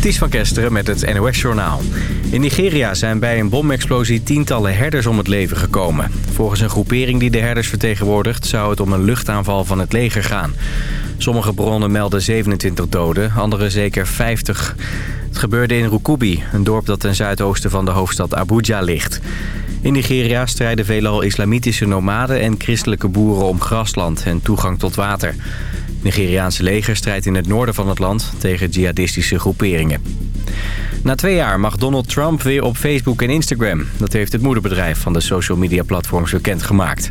Ties van Kesteren met het NOS-journaal. In Nigeria zijn bij een bomexplosie tientallen herders om het leven gekomen. Volgens een groepering die de herders vertegenwoordigt... zou het om een luchtaanval van het leger gaan. Sommige bronnen melden 27 doden, andere zeker 50. Het gebeurde in Rukubi, een dorp dat ten zuidoosten van de hoofdstad Abuja ligt. In Nigeria strijden veelal islamitische nomaden en christelijke boeren om grasland en toegang tot water. Nigeriaanse leger strijdt in het noorden van het land tegen jihadistische groeperingen. Na twee jaar mag Donald Trump weer op Facebook en Instagram. Dat heeft het moederbedrijf van de social media platforms bekendgemaakt.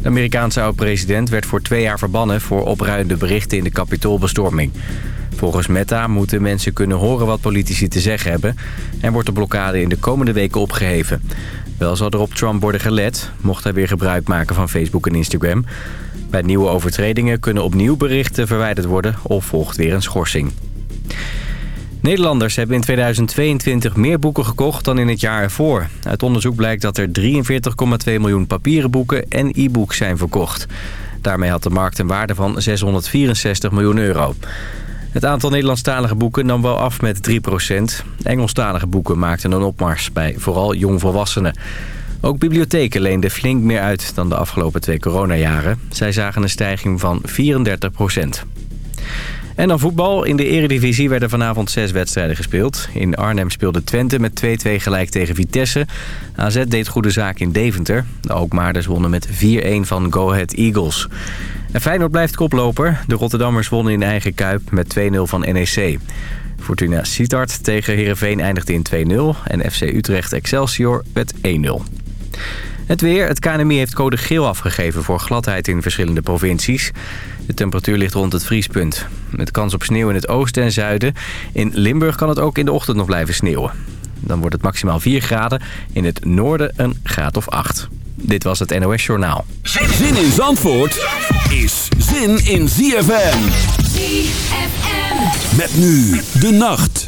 De Amerikaanse oud-president werd voor twee jaar verbannen... voor opruimende berichten in de kapitoolbestorming. Volgens Meta moeten mensen kunnen horen wat politici te zeggen hebben... en wordt de blokkade in de komende weken opgeheven. Wel zal er op Trump worden gelet, mocht hij weer gebruik maken van Facebook en Instagram. Bij nieuwe overtredingen kunnen opnieuw berichten verwijderd worden of volgt weer een schorsing. Nederlanders hebben in 2022 meer boeken gekocht dan in het jaar ervoor. Uit onderzoek blijkt dat er 43,2 miljoen papieren boeken en e-books zijn verkocht. Daarmee had de markt een waarde van 664 miljoen euro. Het aantal Nederlandstalige boeken nam wel af met 3%. Engelstalige boeken maakten een opmars bij vooral jongvolwassenen. Ook bibliotheken leenden flink meer uit dan de afgelopen twee coronajaren. Zij zagen een stijging van 34% En dan voetbal. In de eredivisie werden vanavond zes wedstrijden gespeeld. In Arnhem speelde Twente met 2-2 gelijk tegen Vitesse. AZ deed goede zaak in Deventer. De Alkmaarders wonnen met 4-1 van Go Ahead Eagles. En Feyenoord blijft koploper. De Rotterdammers wonnen in eigen kuip met 2-0 van NEC. Fortuna Sittard tegen Heerenveen eindigde in 2-0. En FC Utrecht Excelsior met 1-0. Het weer. Het KNMI heeft code geel afgegeven voor gladheid in verschillende provincies. De temperatuur ligt rond het vriespunt. Met kans op sneeuw in het oosten en zuiden. In Limburg kan het ook in de ochtend nog blijven sneeuwen. Dan wordt het maximaal 4 graden. In het noorden een graad of 8. Dit was het NOS Journaal. Zin in Zandvoort is zin in ZFM. ZFM. Met nu de nacht.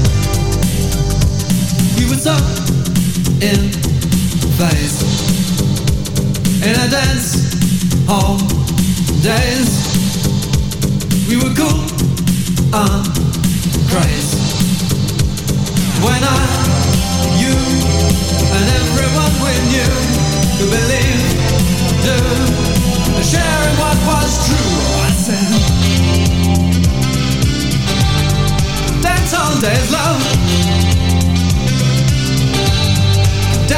We were so in phase in a dance hall days. We were cool on craze when I, you, and everyone we knew could believe, do sharing what was true. I said, Dance hall days, love.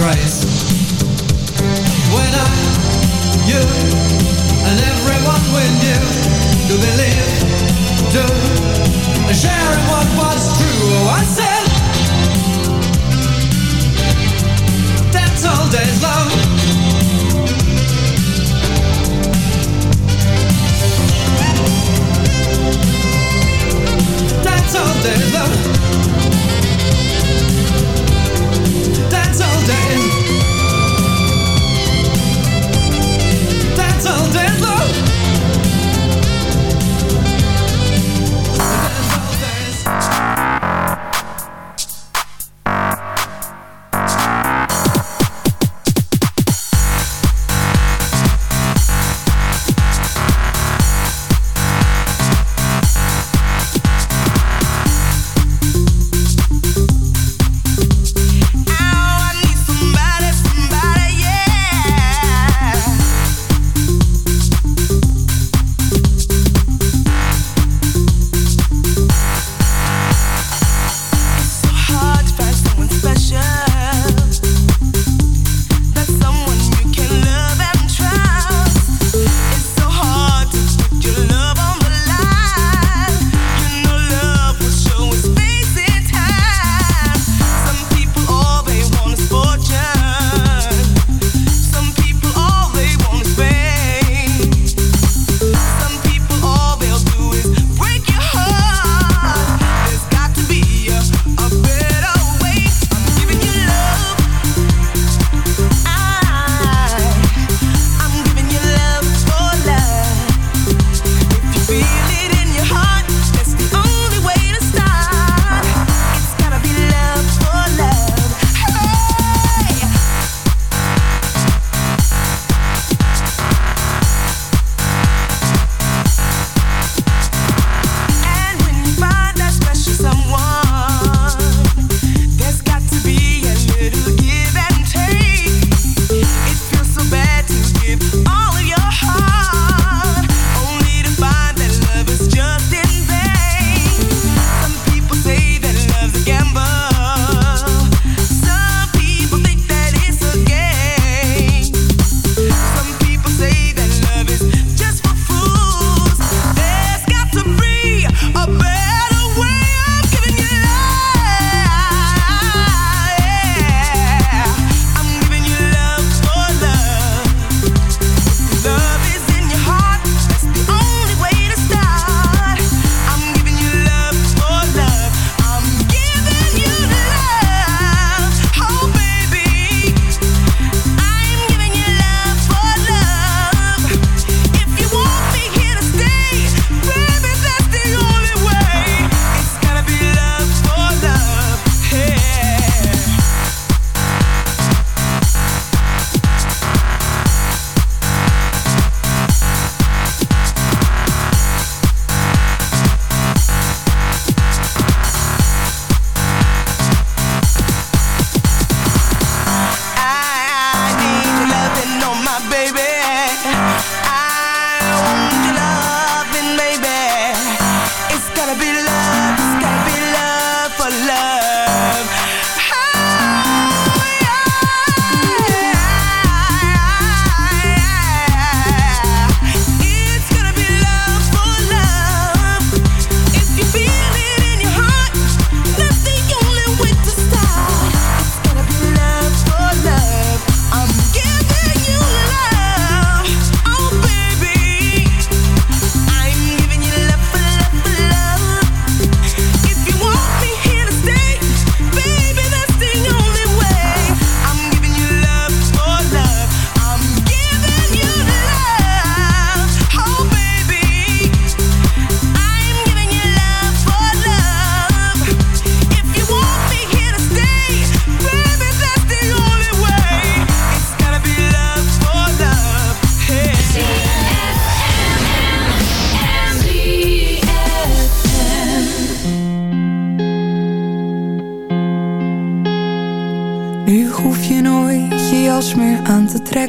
Christ. When I, you, and everyone we knew to believe, to sharing what was true. Oh, I said, that's all days love.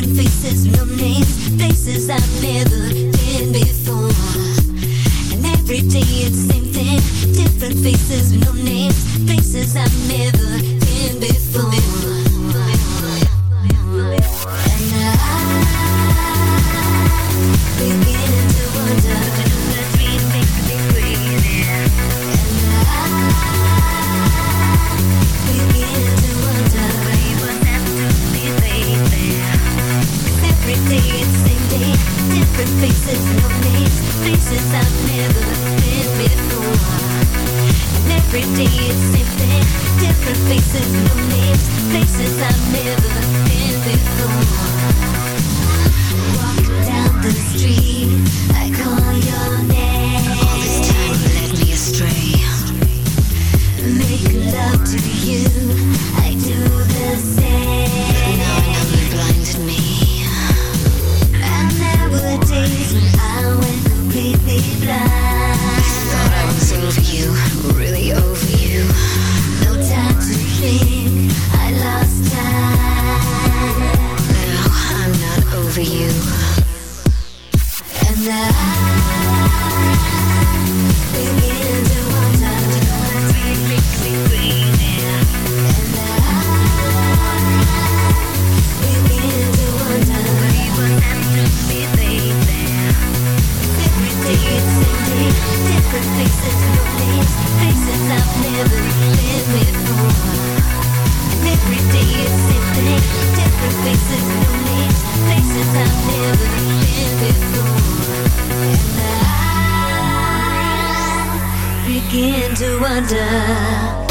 different faces, no names, faces I've never begin to wonder.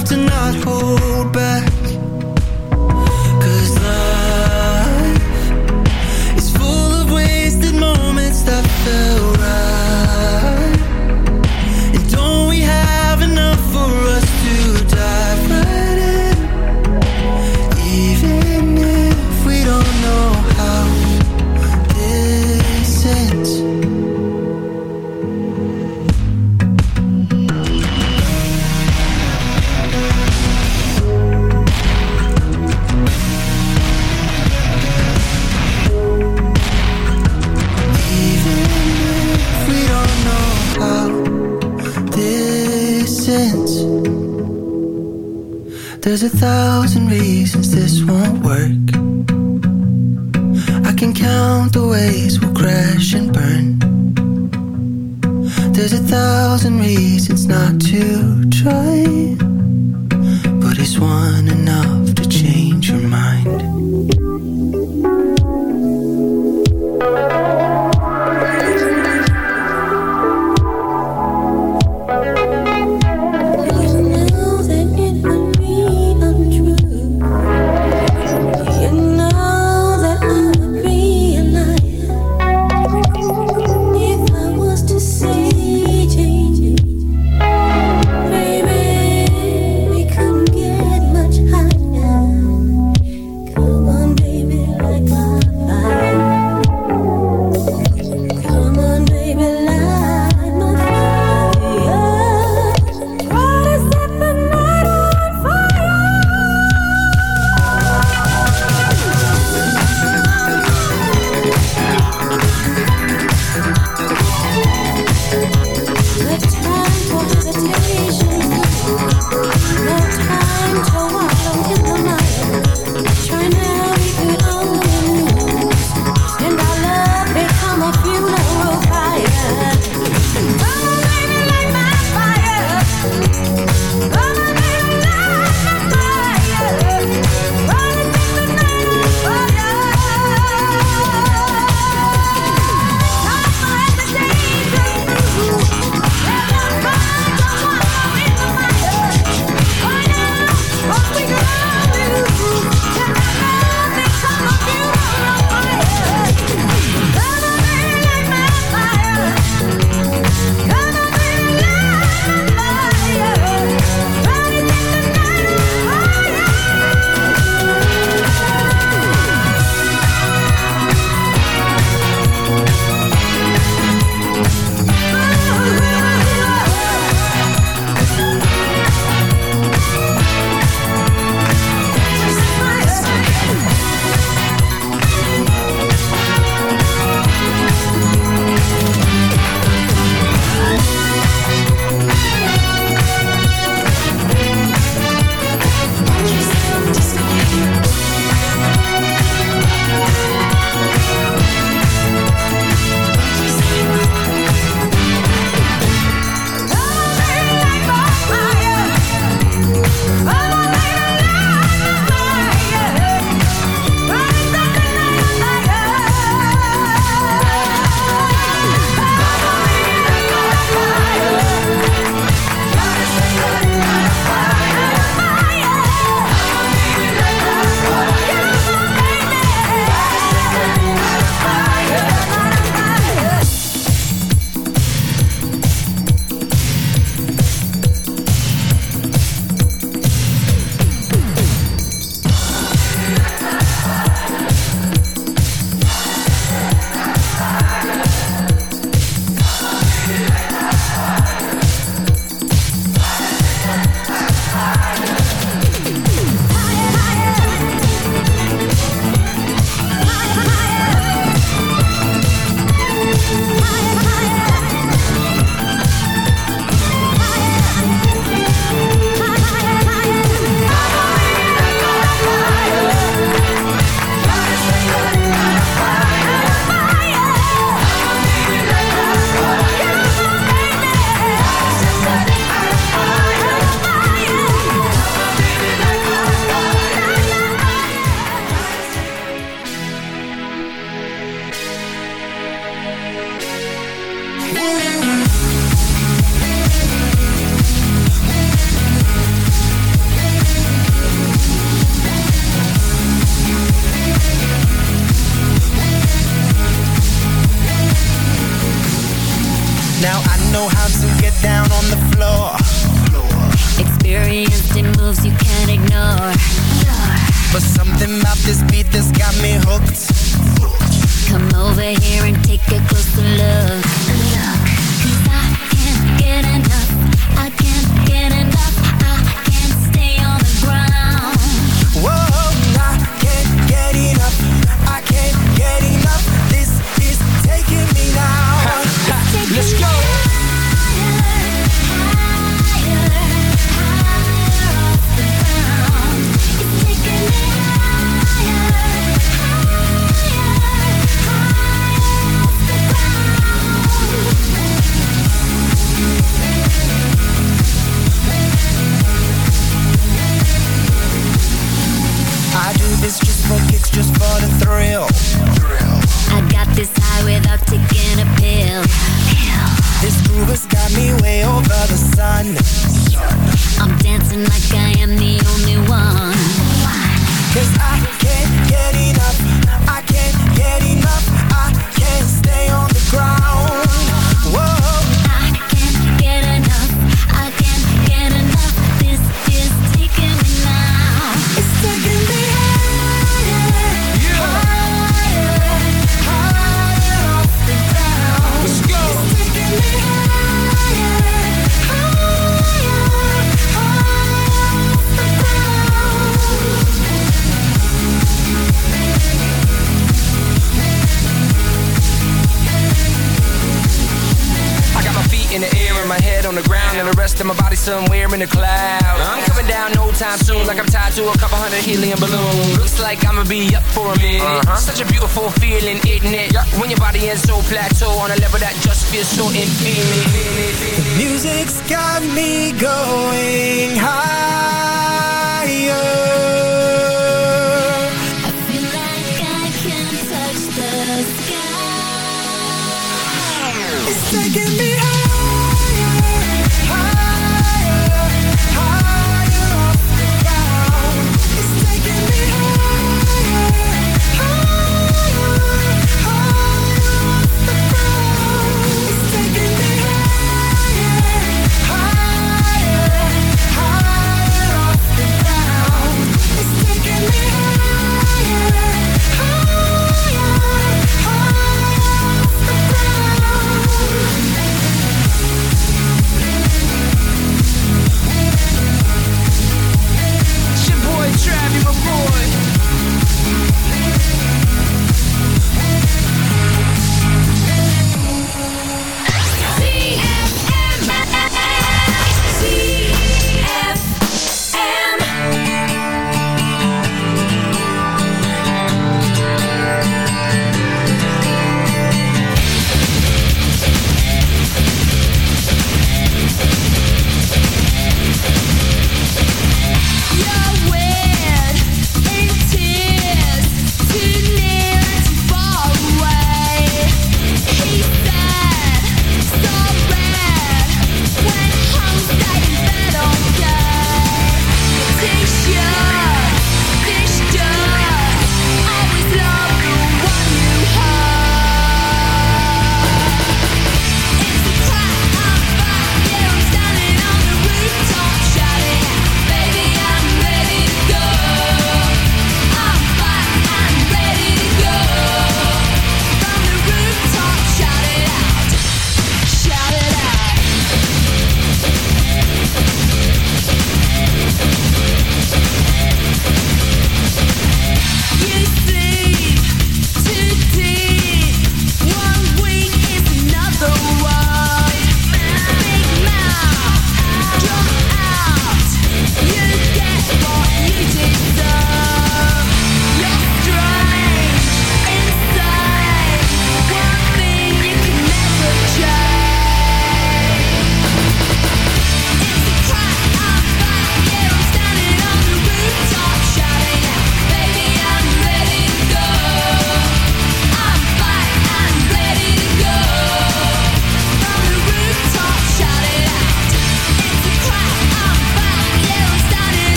Life is full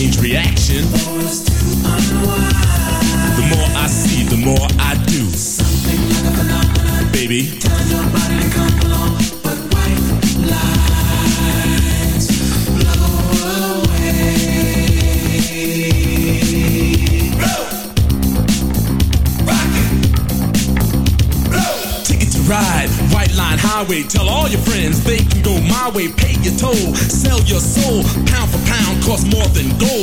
strange reaction.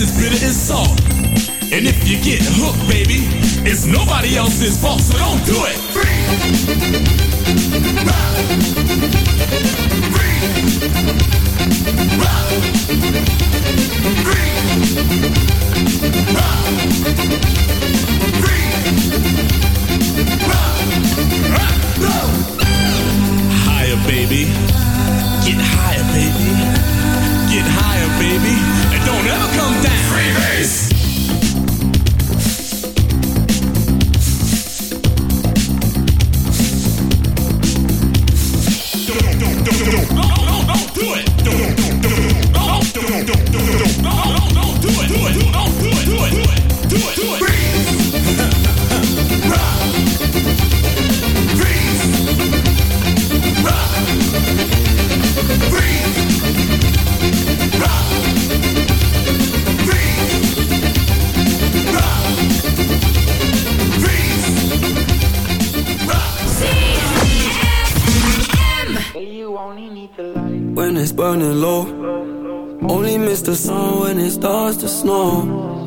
is bitter and salt. And if you get hooked, baby, it's nobody else's fault, so don't do it. Free. Rock. Free. Rock. Free.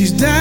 She's daddy's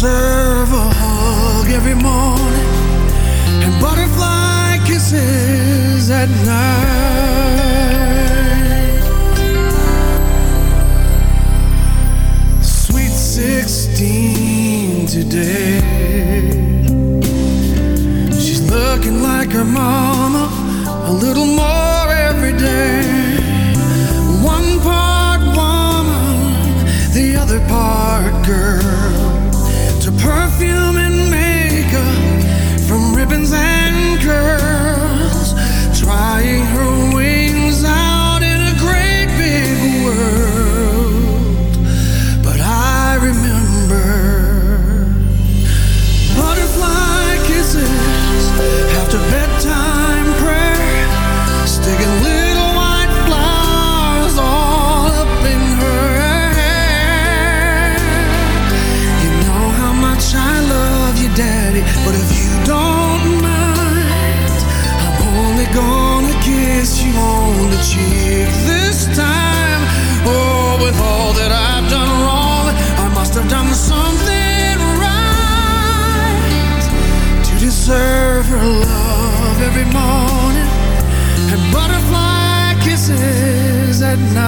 deserve a hug every morning and butterfly kisses at night. midnight